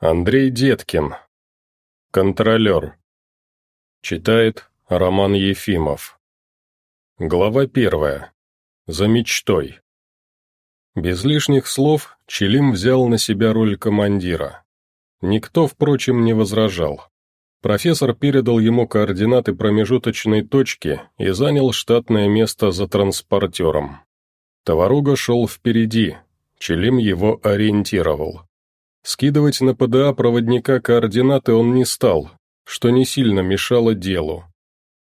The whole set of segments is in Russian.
Андрей Деткин. Контролер. Читает Роман Ефимов. Глава первая. За мечтой. Без лишних слов Челим взял на себя роль командира. Никто, впрочем, не возражал. Профессор передал ему координаты промежуточной точки и занял штатное место за транспортером. Товаруга шел впереди, Челим его ориентировал. Скидывать на ПДА проводника координаты он не стал, что не сильно мешало делу.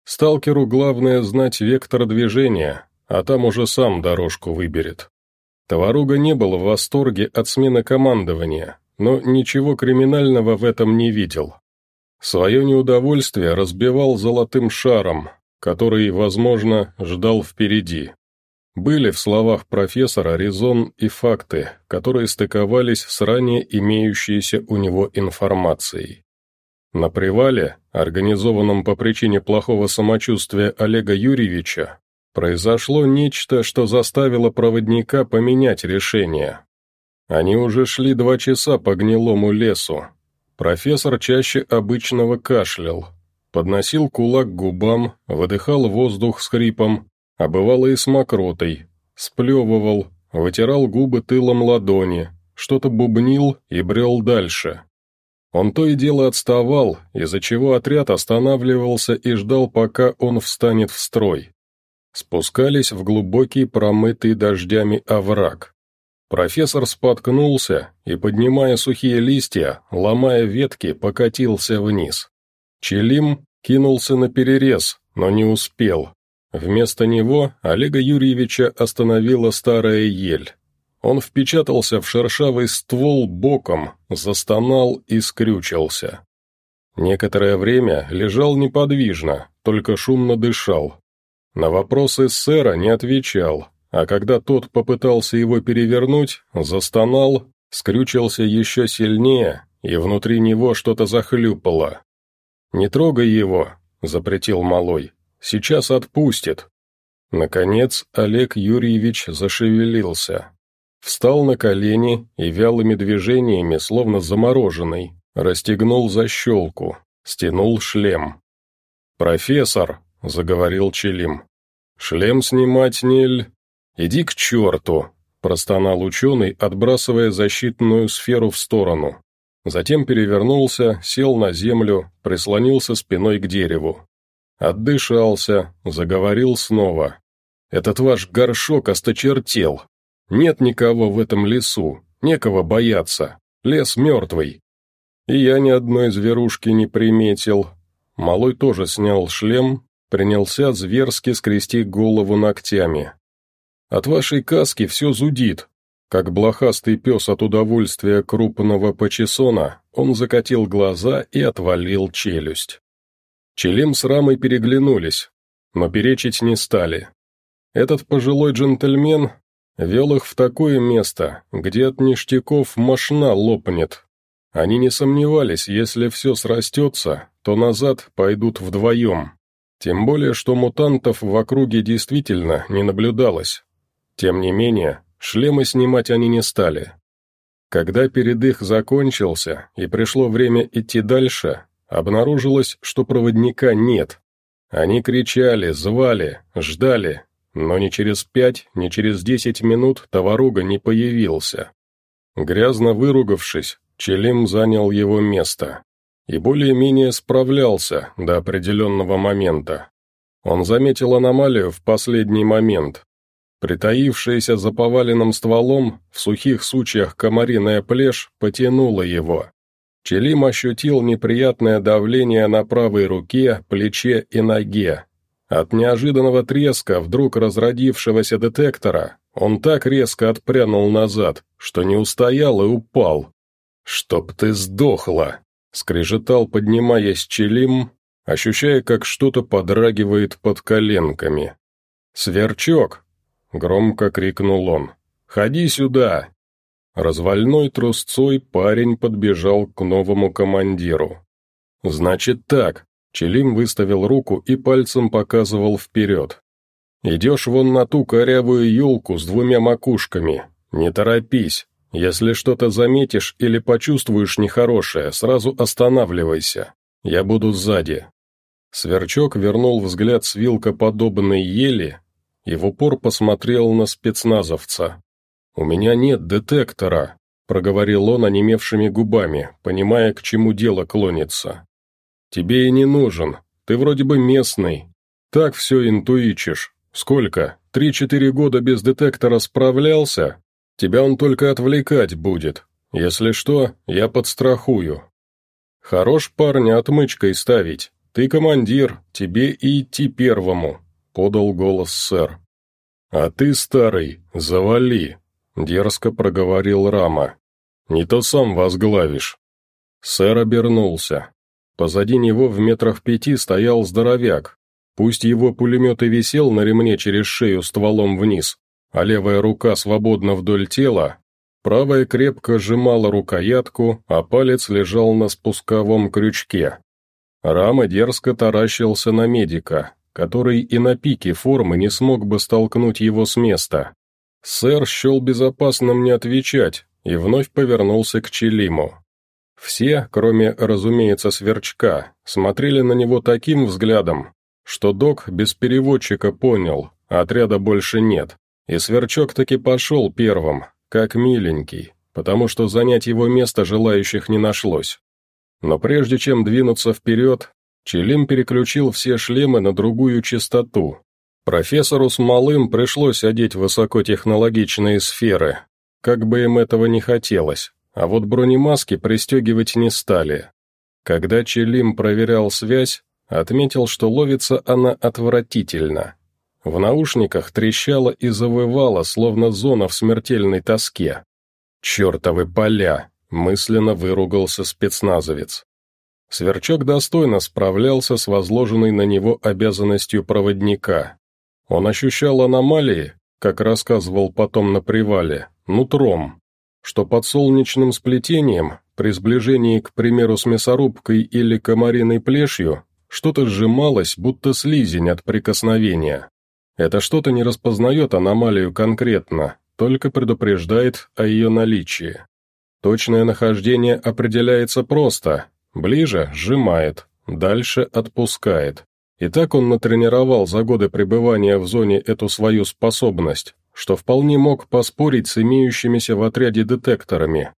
Сталкеру главное знать вектор движения, а там уже сам дорожку выберет. Товаруга не был в восторге от смены командования, но ничего криминального в этом не видел. Свое неудовольствие разбивал золотым шаром, который, возможно, ждал впереди. Были в словах профессора резон и факты, которые стыковались с ранее имеющейся у него информацией. На привале, организованном по причине плохого самочувствия Олега Юрьевича, произошло нечто, что заставило проводника поменять решение. Они уже шли два часа по гнилому лесу. Профессор чаще обычного кашлял, подносил кулак к губам, выдыхал воздух с хрипом, а бывало и с мокротой, сплевывал, вытирал губы тылом ладони, что-то бубнил и брел дальше. Он то и дело отставал, из-за чего отряд останавливался и ждал, пока он встанет в строй. Спускались в глубокий промытый дождями овраг. Профессор споткнулся и, поднимая сухие листья, ломая ветки, покатился вниз. Челим кинулся на перерез, но не успел. Вместо него Олега Юрьевича остановила старая ель. Он впечатался в шершавый ствол боком, застонал и скрючился. Некоторое время лежал неподвижно, только шумно дышал. На вопросы сэра не отвечал, а когда тот попытался его перевернуть, застонал, скрючился еще сильнее, и внутри него что-то захлюпало. «Не трогай его», — запретил малой, — «сейчас отпустит». Наконец Олег Юрьевич зашевелился. Встал на колени и вялыми движениями, словно замороженный, расстегнул защелку, стянул шлем. «Профессор», — заговорил Челим, — «шлем снимать не «Иди к черту», — простонал ученый, отбрасывая защитную сферу в сторону. Затем перевернулся, сел на землю, прислонился спиной к дереву. Отдышался, заговорил снова. «Этот ваш горшок осточертел. Нет никого в этом лесу, некого бояться. Лес мертвый. И я ни одной зверушки не приметил. Малой тоже снял шлем, принялся зверски скрести голову ногтями. От вашей каски все зудит. Как блохастый пес от удовольствия крупного почесона, он закатил глаза и отвалил челюсть. Челим с Рамой переглянулись, но перечить не стали. Этот пожилой джентльмен Вел их в такое место, где от ништяков мошна лопнет. Они не сомневались, если все срастется, то назад пойдут вдвоем. Тем более, что мутантов в округе действительно не наблюдалось. Тем не менее, шлемы снимать они не стали. Когда передых закончился и пришло время идти дальше, обнаружилось, что проводника нет. Они кричали, звали, ждали, но ни через пять, ни через десять минут товаруга не появился. Грязно выругавшись, Челим занял его место и более-менее справлялся до определенного момента. Он заметил аномалию в последний момент. Притаившаяся за поваленным стволом, в сухих сучьях комариная плешь потянула его. Челим ощутил неприятное давление на правой руке, плече и ноге, от неожиданного треска, вдруг разродившегося детектора, он так резко отпрянул назад, что не устоял и упал. «Чтоб ты сдохла!» — скрежетал, поднимаясь челим, ощущая, как что-то подрагивает под коленками. «Сверчок!» — громко крикнул он. «Ходи сюда!» Развальной трусцой парень подбежал к новому командиру. «Значит так, Челим выставил руку и пальцем показывал вперед. «Идешь вон на ту корявую елку с двумя макушками. Не торопись. Если что-то заметишь или почувствуешь нехорошее, сразу останавливайся. Я буду сзади». Сверчок вернул взгляд с вилкоподобной ели и в упор посмотрел на спецназовца. «У меня нет детектора», — проговорил он онемевшими губами, понимая, к чему дело клонится. «Тебе и не нужен. Ты вроде бы местный. Так все интуичишь. Сколько? Три-четыре года без детектора справлялся? Тебя он только отвлекать будет. Если что, я подстрахую. Хорош парня отмычкой ставить. Ты командир, тебе и идти первому», — подал голос сэр. «А ты, старый, завали», — дерзко проговорил Рама. «Не то сам возглавишь». Сэр обернулся. Позади него в метрах пяти стоял здоровяк. Пусть его пулемет и висел на ремне через шею стволом вниз, а левая рука свободно вдоль тела, правая крепко сжимала рукоятку, а палец лежал на спусковом крючке. Рама дерзко таращился на медика, который и на пике формы не смог бы столкнуть его с места. Сэр счел безопасным не отвечать и вновь повернулся к Челиму. Все, кроме, разумеется, Сверчка, смотрели на него таким взглядом, что док без переводчика понял, отряда больше нет. И Сверчок таки пошел первым, как миленький, потому что занять его место желающих не нашлось. Но прежде чем двинуться вперед, Челим переключил все шлемы на другую частоту. Профессору с малым пришлось одеть высокотехнологичные сферы, как бы им этого не хотелось, а вот бронемаски пристегивать не стали. Когда Челим проверял связь, отметил, что ловится она отвратительно. В наушниках трещало и завывало, словно зона в смертельной тоске. «Чертовы поля!» — мысленно выругался спецназовец. Сверчок достойно справлялся с возложенной на него обязанностью проводника. Он ощущал аномалии, как рассказывал потом на привале, нутром, что под солнечным сплетением, при сближении, к примеру, с мясорубкой или комариной плешью, что-то сжималось, будто слизень от прикосновения. Это что-то не распознает аномалию конкретно, только предупреждает о ее наличии. Точное нахождение определяется просто. Ближе – сжимает, дальше – отпускает. И так он натренировал за годы пребывания в зоне эту свою способность, что вполне мог поспорить с имеющимися в отряде детекторами.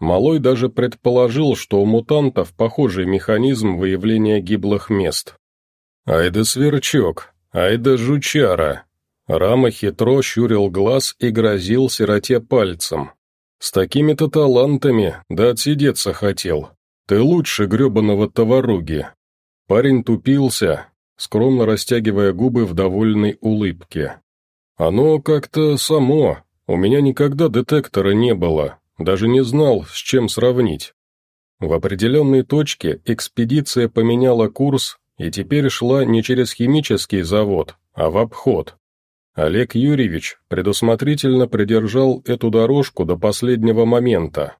Малой даже предположил, что у мутантов похожий механизм выявления гиблых мест. «Ай да сверчок, ай да жучара!» Рама хитро щурил глаз и грозил сироте пальцем. «С такими-то талантами, да отсидеться хотел. Ты лучше гребаного товаруги». Парень тупился, скромно растягивая губы в довольной улыбке. «Оно как-то само. У меня никогда детектора не было, даже не знал, с чем сравнить. В определенной точке экспедиция поменяла курс и теперь шла не через химический завод, а в обход. Олег Юрьевич предусмотрительно придержал эту дорожку до последнего момента.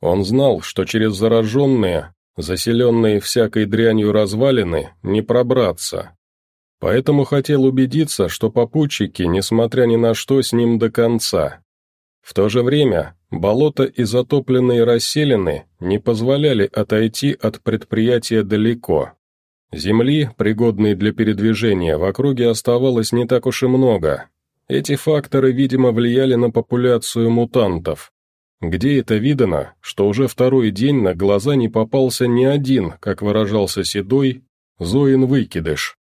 Он знал, что через зараженные, заселенные всякой дрянью развалины, не пробраться. Поэтому хотел убедиться, что попутчики, несмотря ни на что, с ним до конца. В то же время болото и затопленные расселены не позволяли отойти от предприятия далеко. Земли, пригодной для передвижения, в округе оставалось не так уж и много. Эти факторы, видимо, влияли на популяцию мутантов. Где это видано, что уже второй день на глаза не попался ни один, как выражался Седой, Зоин выкидыш.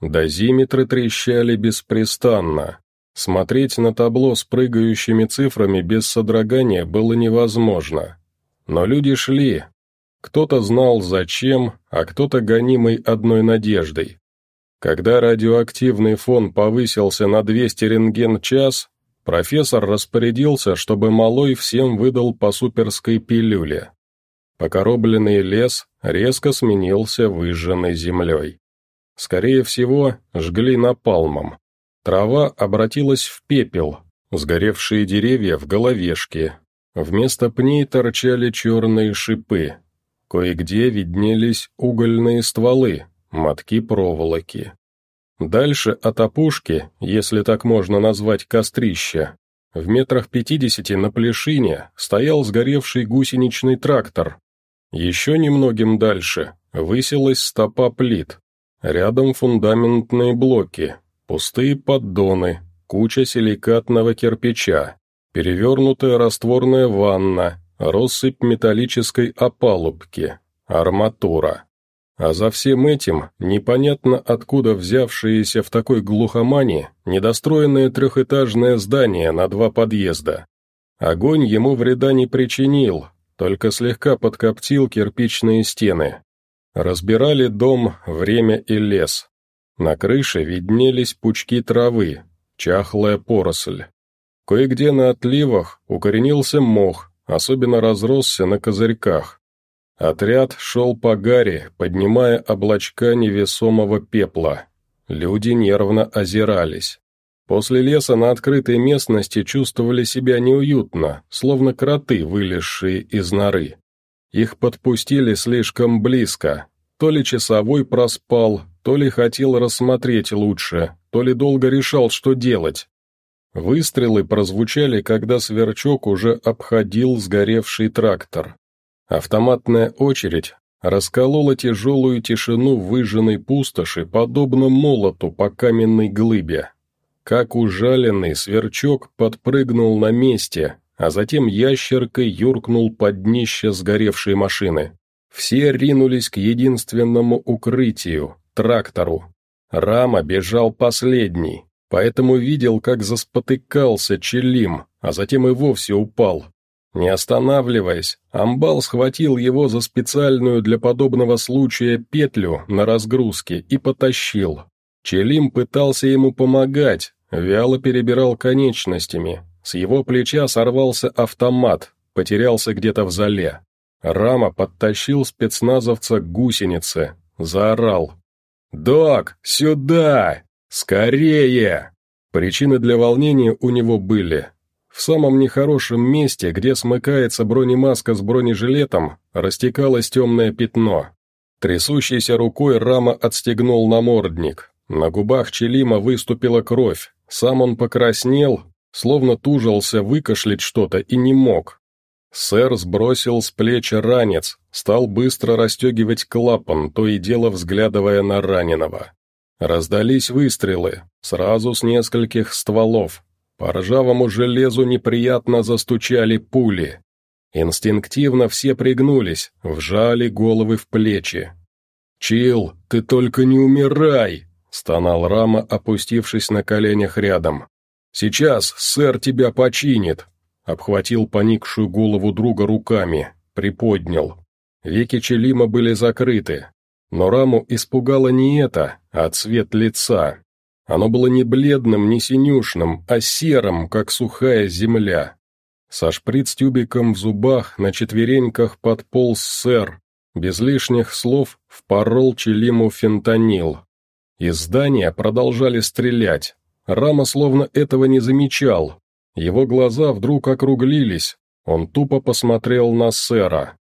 Дозиметры трещали беспрестанно, Смотреть на табло с прыгающими цифрами без содрогания было невозможно. Но люди шли. Кто-то знал зачем, а кто-то гонимый одной надеждой. Когда радиоактивный фон повысился на 200 рентген час, профессор распорядился, чтобы малой всем выдал по суперской пилюле. Покоробленный лес резко сменился выжженной землей. Скорее всего, жгли напалмом. Трава обратилась в пепел, сгоревшие деревья в головешки. Вместо пней торчали черные шипы. Кое-где виднелись угольные стволы, мотки проволоки. Дальше от опушки, если так можно назвать кострище, В метрах пятидесяти на плешине стоял сгоревший гусеничный трактор. Еще немногим дальше высилась стопа плит. Рядом фундаментные блоки, пустые поддоны, куча силикатного кирпича, перевернутая растворная ванна, россыпь металлической опалубки, арматура. А за всем этим непонятно откуда взявшееся в такой глухомане недостроенное трехэтажное здание на два подъезда. Огонь ему вреда не причинил, только слегка подкоптил кирпичные стены. Разбирали дом, время и лес. На крыше виднелись пучки травы, чахлая поросль. Кое-где на отливах укоренился мох, особенно разросся на козырьках. Отряд шел по гаре, поднимая облачка невесомого пепла. Люди нервно озирались. После леса на открытой местности чувствовали себя неуютно, словно кроты, вылезшие из норы. Их подпустили слишком близко. То ли часовой проспал, то ли хотел рассмотреть лучше, то ли долго решал, что делать. Выстрелы прозвучали, когда сверчок уже обходил сгоревший трактор. Автоматная очередь расколола тяжелую тишину выжженной пустоши, подобно молоту по каменной глыбе. Как ужаленный сверчок подпрыгнул на месте, а затем ящеркой юркнул под днище сгоревшей машины. Все ринулись к единственному укрытию — трактору. Рама бежал последний, поэтому видел, как заспотыкался Челим, а затем и вовсе упал, не останавливаясь, амбал схватил его за специальную для подобного случая петлю на разгрузке и потащил. Челим пытался ему помогать, вяло перебирал конечностями. С его плеча сорвался автомат, потерялся где-то в зале. Рама подтащил спецназовца к гусенице, заорал. «Док, сюда! Скорее!» Причины для волнения у него были. В самом нехорошем месте, где смыкается бронемаска с бронежилетом, растекалось темное пятно. Трясущейся рукой Рама отстегнул намордник. На губах Челима выступила кровь. Сам он покраснел, словно тужился выкашлять что-то и не мог. Сэр сбросил с плеча ранец, стал быстро расстегивать клапан, то и дело взглядывая на раненого. Раздались выстрелы, сразу с нескольких стволов, по ржавому железу неприятно застучали пули. Инстинктивно все пригнулись, вжали головы в плечи. «Чил, ты только не умирай!» — стонал Рама, опустившись на коленях рядом. «Сейчас сэр тебя починит!» — обхватил поникшую голову друга руками, приподнял. Веки Челима были закрыты, но Раму испугало не это, а цвет лица. Оно было не бледным, не синюшным, а серым, как сухая земля. Со шприц-тюбиком в зубах на четвереньках подполз сэр, без лишних слов впорол Челиму фентанил. Из здания продолжали стрелять. Рама словно этого не замечал. Его глаза вдруг округлились. Он тупо посмотрел на сэра.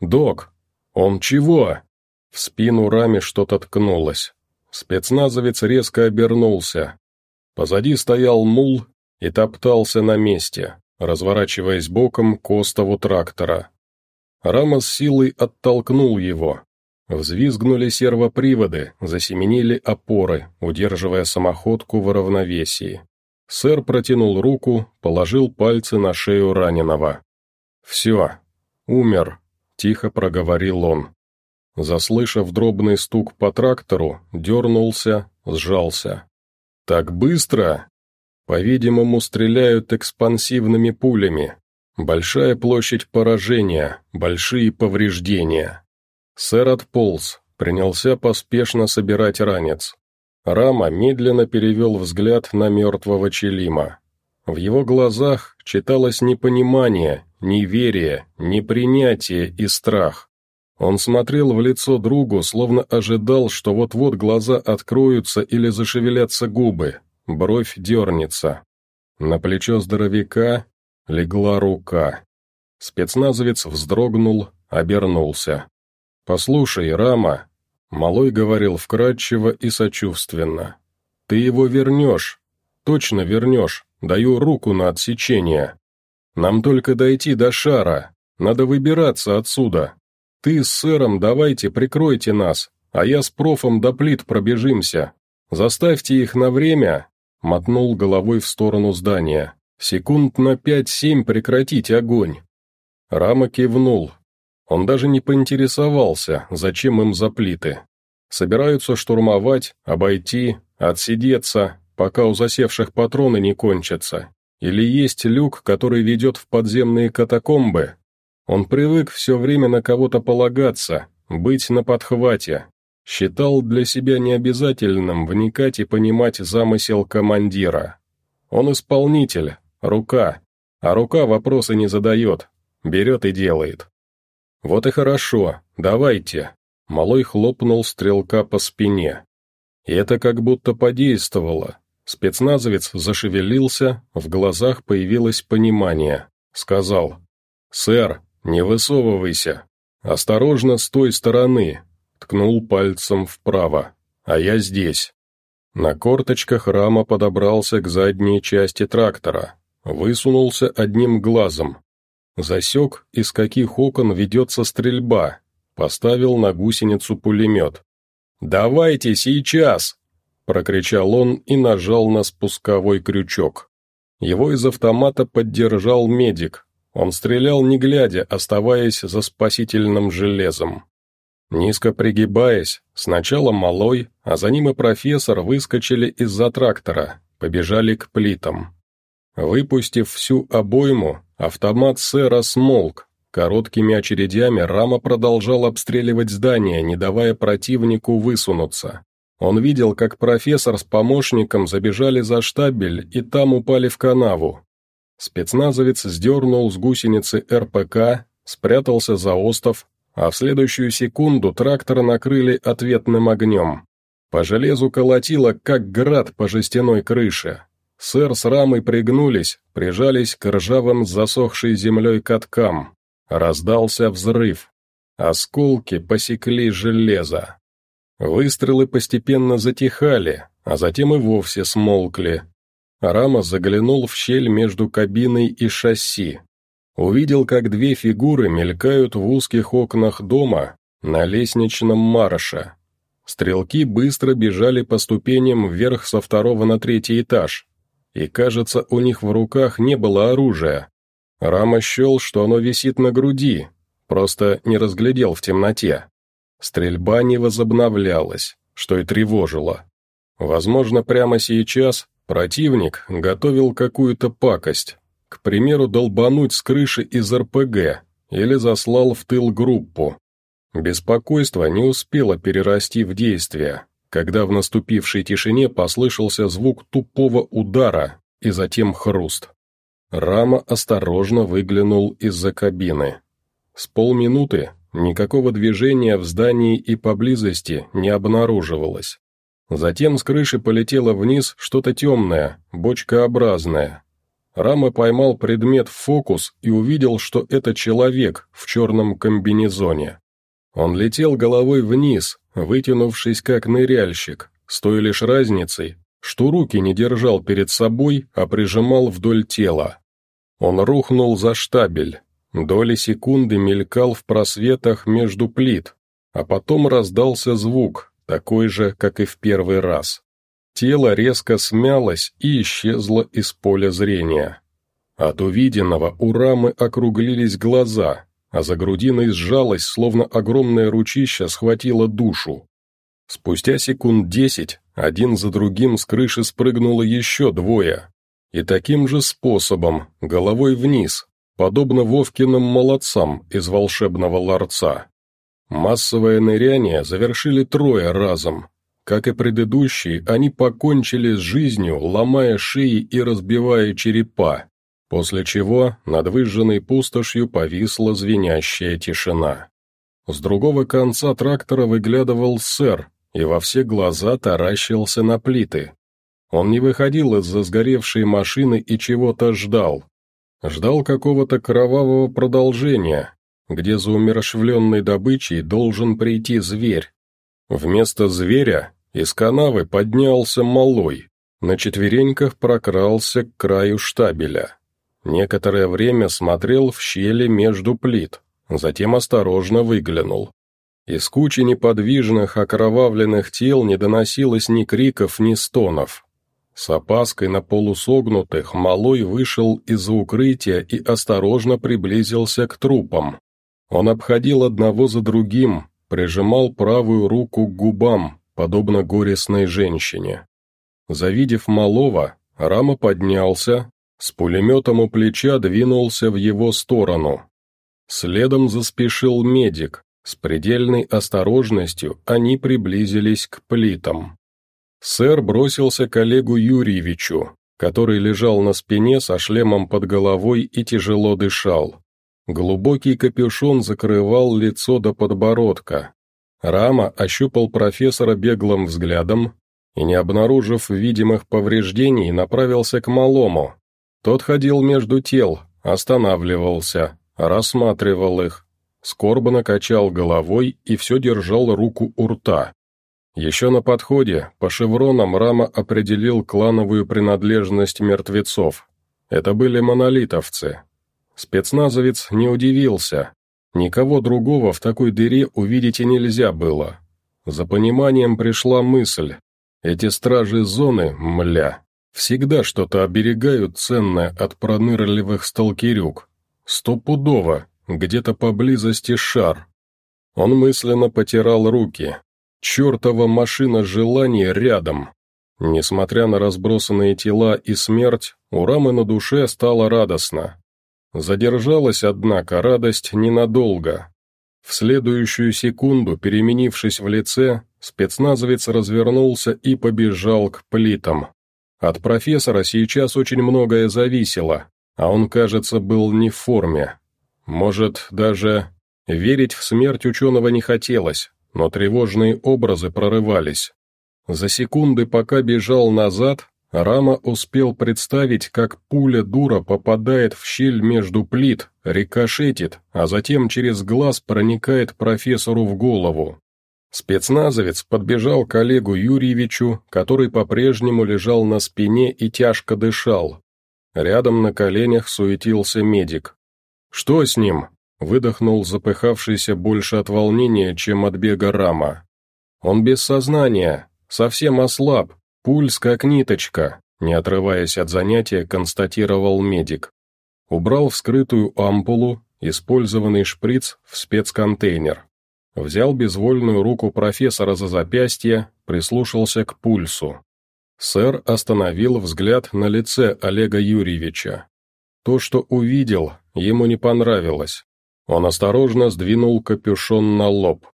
«Док, он чего?» В спину Раме что-то ткнулось. Спецназовец резко обернулся. Позади стоял мул и топтался на месте, разворачиваясь боком к остову трактора. Рама с силой оттолкнул его. Взвизгнули сервоприводы, засеменили опоры, удерживая самоходку в равновесии. Сэр протянул руку, положил пальцы на шею раненого. «Все, умер», — тихо проговорил он. Заслышав дробный стук по трактору, дернулся, сжался. «Так быстро?» По-видимому, стреляют экспансивными пулями. Большая площадь поражения, большие повреждения. Сэр отполз, принялся поспешно собирать ранец. Рама медленно перевел взгляд на мертвого Челима. В его глазах читалось непонимание, неверие, непринятие и страх. Он смотрел в лицо другу, словно ожидал, что вот-вот глаза откроются или зашевелятся губы, бровь дернется. На плечо здоровяка легла рука. Спецназовец вздрогнул, обернулся. «Послушай, Рама», — Малой говорил вкрадчиво и сочувственно, — «ты его вернешь, точно вернешь, даю руку на отсечение. Нам только дойти до шара, надо выбираться отсюда. Ты с сэром давайте прикройте нас, а я с профом до плит пробежимся. Заставьте их на время, мотнул головой в сторону здания. Секунд на пять-семь прекратить огонь. Рама кивнул. Он даже не поинтересовался, зачем им заплиты. Собираются штурмовать, обойти, отсидеться, пока у засевших патроны не кончатся. Или есть люк, который ведет в подземные катакомбы. Он привык все время на кого-то полагаться, быть на подхвате. Считал для себя необязательным вникать и понимать замысел командира. Он исполнитель, рука, а рука вопросы не задает, берет и делает. «Вот и хорошо, давайте», — малой хлопнул стрелка по спине. И это как будто подействовало. Спецназовец зашевелился, в глазах появилось понимание. Сказал, «Сэр, не высовывайся. Осторожно с той стороны», ткнул пальцем вправо. «А я здесь». На корточках Рама подобрался к задней части трактора, высунулся одним глазом. Засек, из каких окон ведется стрельба, поставил на гусеницу пулемет. «Давайте сейчас!» – прокричал он и нажал на спусковой крючок. Его из автомата поддержал медик. Он стрелял не глядя, оставаясь за спасительным железом. Низко пригибаясь, сначала малой, а за ним и профессор выскочили из-за трактора, побежали к плитам. Выпустив всю обойму, автомат сэра смолк, Короткими очередями Рама продолжал обстреливать здание, не давая противнику высунуться. Он видел, как профессор с помощником забежали за штабель и там упали в канаву. Спецназовец сдернул с гусеницы РПК, спрятался за остов, а в следующую секунду трактор накрыли ответным огнем. По железу колотило, как град по жестяной крыше. Сэр с рамой пригнулись, прижались к ржавым засохшей землей каткам. Раздался взрыв. Осколки посекли железо. Выстрелы постепенно затихали, а затем и вовсе смолкли. Рама заглянул в щель между кабиной и шасси. Увидел, как две фигуры мелькают в узких окнах дома на лестничном марше. Стрелки быстро бежали по ступеням вверх со второго на третий этаж, и, кажется, у них в руках не было оружия, Рама счел, что оно висит на груди, просто не разглядел в темноте. Стрельба не возобновлялась, что и тревожило. Возможно, прямо сейчас противник готовил какую-то пакость, к примеру, долбануть с крыши из РПГ или заслал в тыл группу. Беспокойство не успело перерасти в действие, когда в наступившей тишине послышался звук тупого удара и затем хруст. Рама осторожно выглянул из-за кабины. С полминуты никакого движения в здании и поблизости не обнаруживалось. Затем с крыши полетело вниз что-то темное, бочкообразное. Рама поймал предмет в фокус и увидел, что это человек в черном комбинезоне. Он летел головой вниз, вытянувшись как ныряльщик, с той лишь разницей, что руки не держал перед собой, а прижимал вдоль тела. Он рухнул за штабель, доли секунды мелькал в просветах между плит, а потом раздался звук, такой же, как и в первый раз. Тело резко смялось и исчезло из поля зрения. От увиденного у рамы округлились глаза, а за грудиной сжалось, словно огромное ручище схватило душу. Спустя секунд десять один за другим с крыши спрыгнуло еще двое, и таким же способом, головой вниз, подобно Вовкиным молодцам из волшебного ларца. Массовое ныряние завершили трое разом. Как и предыдущие, они покончили с жизнью, ломая шеи и разбивая черепа, после чего над выжженной пустошью повисла звенящая тишина. С другого конца трактора выглядывал сэр и во все глаза таращился на плиты. Он не выходил из-за сгоревшей машины и чего-то ждал. Ждал какого-то кровавого продолжения, где за умершвленной добычей должен прийти зверь. Вместо зверя из канавы поднялся малой, На четвереньках прокрался к краю штабеля. Некоторое время смотрел в щели между плит, затем осторожно выглянул. Из кучи неподвижных, окровавленных тел не доносилось ни криков, ни стонов. С опаской на полусогнутых Малой вышел из-за укрытия и осторожно приблизился к трупам. Он обходил одного за другим, прижимал правую руку к губам, подобно горестной женщине. Завидев малого, Рама поднялся, с пулеметом у плеча двинулся в его сторону. Следом заспешил медик, с предельной осторожностью они приблизились к плитам. Сэр бросился к Олегу Юрьевичу, который лежал на спине со шлемом под головой и тяжело дышал. Глубокий капюшон закрывал лицо до подбородка. Рама ощупал профессора беглым взглядом, и, не обнаружив видимых повреждений, направился к малому. Тот ходил между тел, останавливался, рассматривал их, скорбно качал головой и все держал руку у рта. Еще на подходе, по шевронам, Рама определил клановую принадлежность мертвецов. Это были монолитовцы. Спецназовец не удивился. Никого другого в такой дыре увидеть и нельзя было. За пониманием пришла мысль, эти стражи зоны, мля, всегда что-то оберегают ценное от пронырливых сталкерюк. Стопудово, где-то поблизости шар. Он мысленно потирал руки. Чертова машина желаний рядом. Несмотря на разбросанные тела и смерть, у Рамы на душе стало радостно. Задержалась, однако, радость ненадолго. В следующую секунду, переменившись в лице, Спецназовец развернулся и побежал к плитам. От профессора сейчас очень многое зависело, а он, кажется, был не в форме. Может, даже верить в смерть ученого не хотелось, но тревожные образы прорывались. За секунды, пока бежал назад, Рама успел представить, как пуля дура попадает в щель между плит, рикошетит, а затем через глаз проникает профессору в голову. Спецназовец подбежал к Олегу Юрьевичу, который по-прежнему лежал на спине и тяжко дышал. Рядом на коленях суетился медик. «Что с ним?» – выдохнул запыхавшийся больше от волнения, чем от бега рама. «Он без сознания, совсем ослаб, пульс как ниточка», – не отрываясь от занятия, констатировал медик. Убрал вскрытую ампулу, использованный шприц в спецконтейнер. Взял безвольную руку профессора за запястье, прислушался к пульсу. Сэр остановил взгляд на лице Олега Юрьевича. То, что увидел, ему не понравилось. Он осторожно сдвинул капюшон на лоб.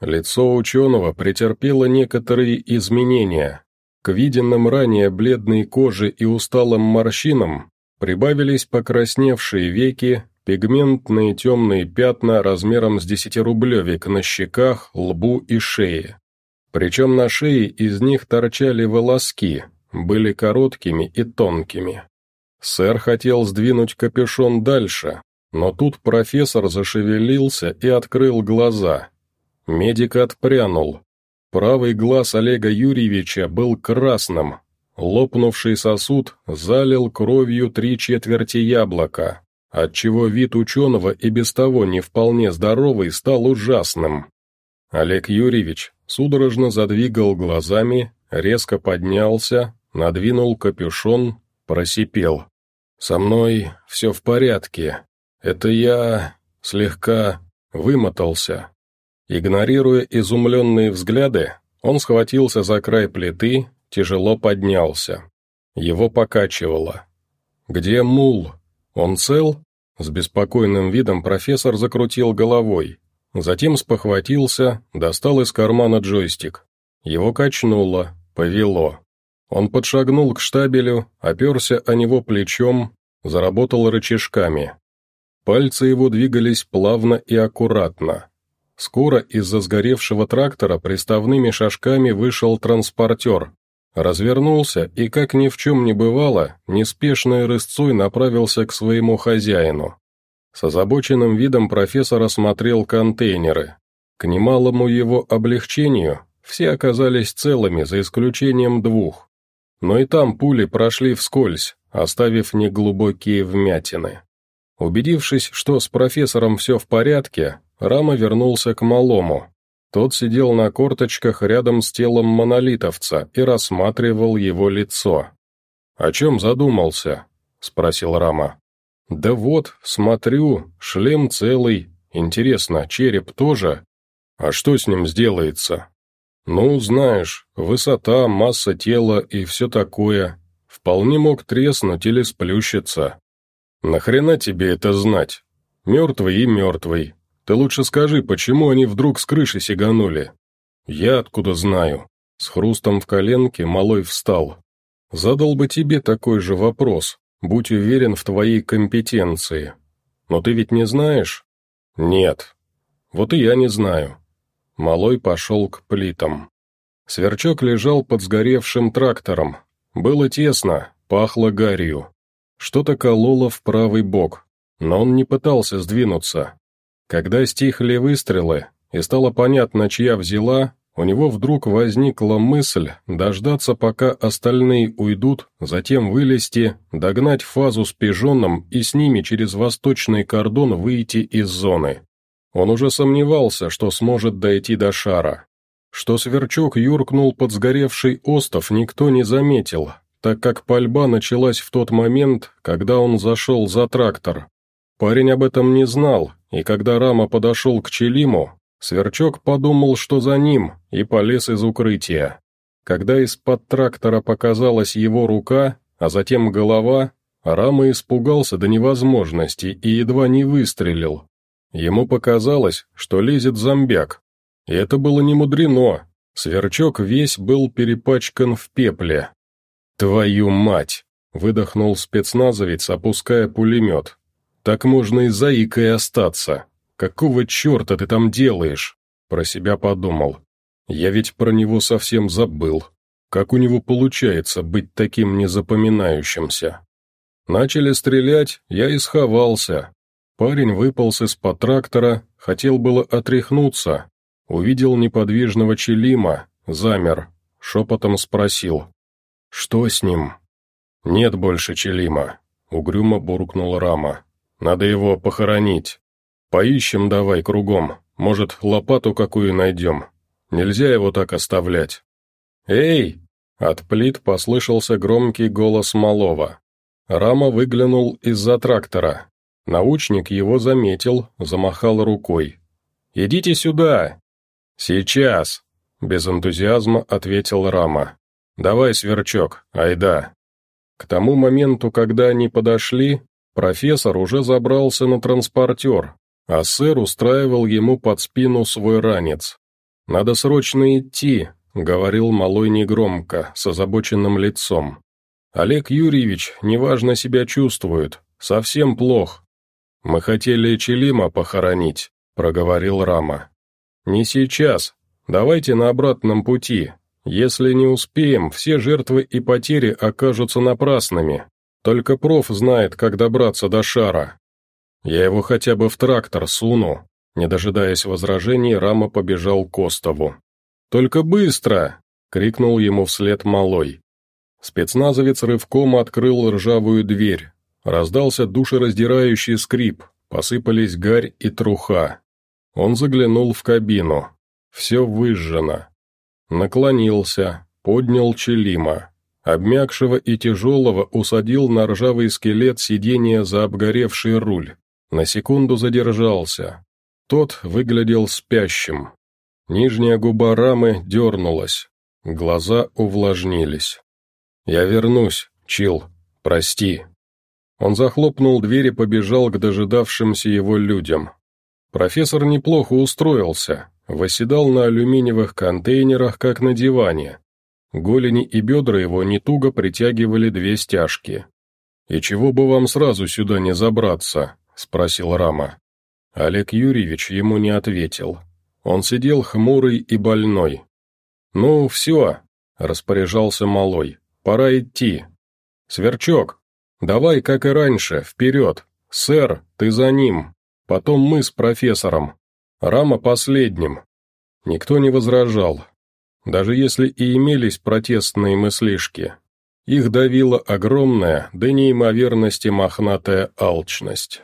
Лицо ученого претерпело некоторые изменения. К виденным ранее бледной коже и усталым морщинам прибавились покрасневшие веки Пигментные темные пятна размером с десятирублевик на щеках, лбу и шее. Причем на шее из них торчали волоски, были короткими и тонкими. Сэр хотел сдвинуть капюшон дальше, но тут профессор зашевелился и открыл глаза. Медик отпрянул. Правый глаз Олега Юрьевича был красным. Лопнувший сосуд залил кровью три четверти яблока отчего вид ученого и без того не вполне здоровый стал ужасным. Олег Юрьевич судорожно задвигал глазами, резко поднялся, надвинул капюшон, просипел. «Со мной все в порядке. Это я слегка вымотался». Игнорируя изумленные взгляды, он схватился за край плиты, тяжело поднялся. Его покачивало. «Где мул?» «Он цел?» С беспокойным видом профессор закрутил головой. Затем спохватился, достал из кармана джойстик. Его качнуло, повело. Он подшагнул к штабелю, оперся о него плечом, заработал рычажками. Пальцы его двигались плавно и аккуратно. Скоро из-за сгоревшего трактора приставными шажками вышел транспортер, Развернулся и, как ни в чем не бывало, неспешной рысцой направился к своему хозяину. С озабоченным видом профессор осмотрел контейнеры. К немалому его облегчению все оказались целыми, за исключением двух. но и там пули прошли вскользь, оставив неглубокие вмятины. Убедившись, что с профессором все в порядке, Рама вернулся к малому. Тот сидел на корточках рядом с телом монолитовца и рассматривал его лицо. «О чем задумался?» — спросил Рама. «Да вот, смотрю, шлем целый. Интересно, череп тоже? А что с ним сделается?» «Ну, знаешь, высота, масса тела и все такое. Вполне мог треснуть или сплющиться. Нахрена тебе это знать? Мертвый и мертвый. Ты лучше скажи, почему они вдруг с крыши сиганули?» «Я откуда знаю?» С хрустом в коленке малой встал. «Задал бы тебе такой же вопрос. Будь уверен в твоей компетенции. Но ты ведь не знаешь?» «Нет». «Вот и я не знаю. Малой пошел к плитам. Сверчок лежал под сгоревшим трактором. Было тесно, пахло гарью. Что-то кололо в правый бок, но он не пытался сдвинуться. Когда стихли выстрелы, и стало понятно, чья взяла, у него вдруг возникла мысль дождаться, пока остальные уйдут, затем вылезти, догнать фазу с пижоном и с ними через восточный кордон выйти из зоны. Он уже сомневался, что сможет дойти до шара. Что сверчок юркнул под сгоревший остов, никто не заметил, так как пальба началась в тот момент, когда он зашел за трактор. Парень об этом не знал, и когда Рама подошел к Челиму, сверчок подумал, что за ним, и полез из укрытия. Когда из-под трактора показалась его рука, а затем голова, Рама испугался до невозможности и едва не выстрелил, Ему показалось, что лезет зомбяк. И это было не мудрено. Сверчок весь был перепачкан в пепле. «Твою мать!» — выдохнул спецназовец, опуская пулемет. «Так можно и заикой остаться. Какого черта ты там делаешь?» Про себя подумал. «Я ведь про него совсем забыл. Как у него получается быть таким незапоминающимся?» Начали стрелять, я и сховался, Парень выполз из-под трактора, хотел было отряхнуться. Увидел неподвижного Челима, замер, шепотом спросил. «Что с ним?» «Нет больше Челима», — угрюмо буркнул Рама. «Надо его похоронить. Поищем давай кругом, может, лопату какую найдем. Нельзя его так оставлять». «Эй!» — от плит послышался громкий голос малого. Рама выглянул из-за трактора. Научник его заметил, замахал рукой. «Идите сюда!» «Сейчас!» — без энтузиазма ответил Рама. «Давай, сверчок, айда!» К тому моменту, когда они подошли, профессор уже забрался на транспортер, а сэр устраивал ему под спину свой ранец. «Надо срочно идти», — говорил малой негромко, с озабоченным лицом. «Олег Юрьевич неважно себя чувствует, совсем плох, «Мы хотели Челима похоронить», — проговорил Рама. «Не сейчас. Давайте на обратном пути. Если не успеем, все жертвы и потери окажутся напрасными. Только проф знает, как добраться до шара. Я его хотя бы в трактор суну». Не дожидаясь возражений, Рама побежал к остову. «Только быстро!» — крикнул ему вслед малой. Спецназовец рывком открыл ржавую дверь, Раздался душераздирающий скрип, посыпались гарь и труха. Он заглянул в кабину. Все выжжено. Наклонился, поднял Челима. Обмякшего и тяжелого усадил на ржавый скелет сиденья за обгоревший руль. На секунду задержался. Тот выглядел спящим. Нижняя губа рамы дернулась. Глаза увлажнились. «Я вернусь, Чил. Прости». Он захлопнул дверь и побежал к дожидавшимся его людям. Профессор неплохо устроился, восседал на алюминиевых контейнерах, как на диване. Голени и бедра его не туго притягивали две стяжки. «И чего бы вам сразу сюда не забраться?» — спросил Рама. Олег Юрьевич ему не ответил. Он сидел хмурый и больной. «Ну, все», — распоряжался малой, — «пора идти». «Сверчок, «Давай, как и раньше, вперед! Сэр, ты за ним! Потом мы с профессором. Рама последним!» Никто не возражал. Даже если и имелись протестные мыслишки, Их давила огромная, до неимоверности мохнатая алчность.